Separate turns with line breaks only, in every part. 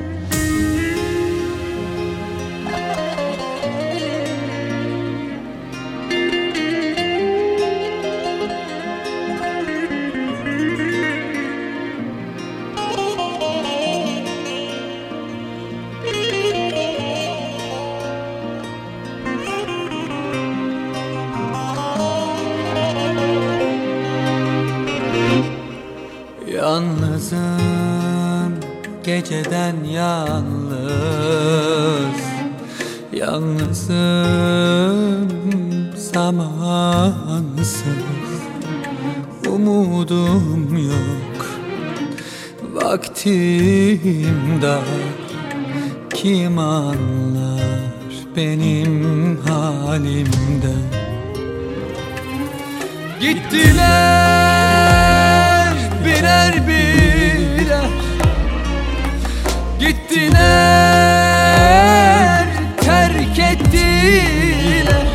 Yalnızım geceden yalnız. Yalnızım zamansız. Umudum yok Vaktim dar. Kim anlar benim halimden Gittiler birer birer Gittiler terk ettiler?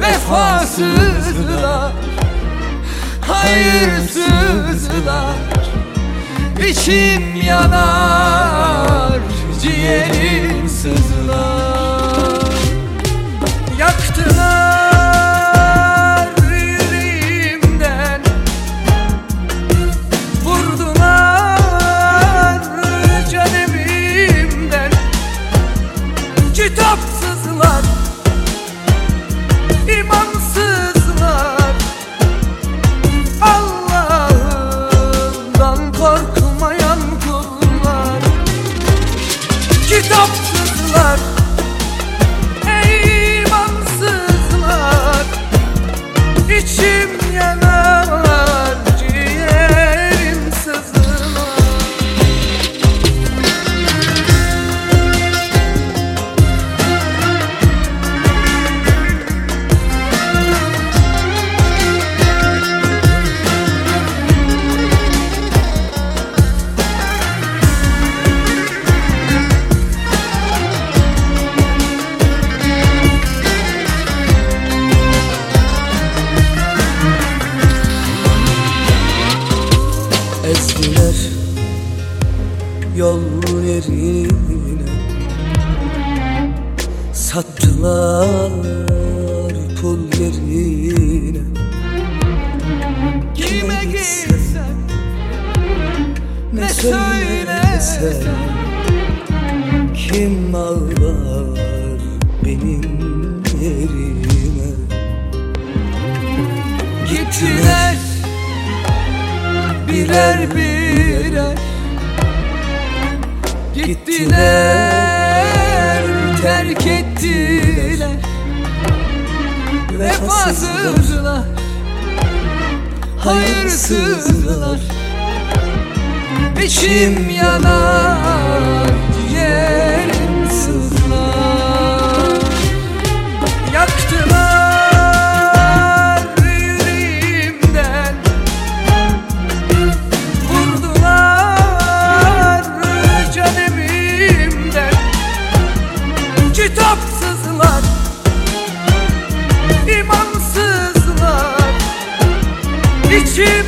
Vefasızlar Hayırsızlar. İçim yanar Ciğerim sızlar Kitapsızlar
Ezdiler yol yerine. Sattılar pul yerine.
Kime gitsem
Ne söylesem Kim ağlar benim yerime?
Gittiler birer birer Gittiler terk ettiler. Vefasızlar Hayırsızlar. İçim yanar Kitapsızlar imansızlar. İçim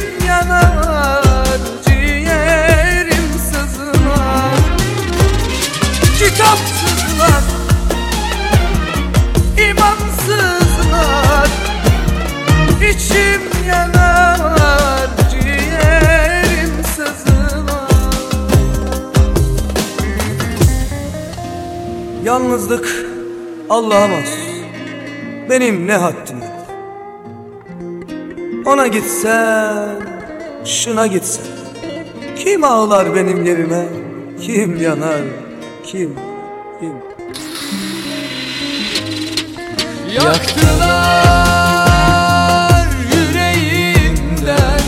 Yalnızlık Allah'a mahsus. Benim ne haddim? Ona gitsen Şuna gitsen. Kim ağlar benim yerime? Kim yanar? Kim Kim?
Yaktılar yüreğimden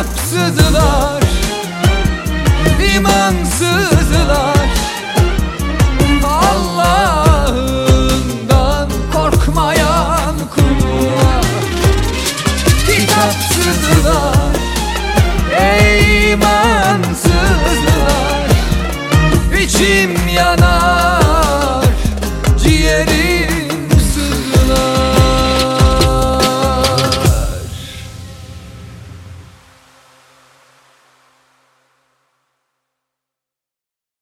Kitapsızlar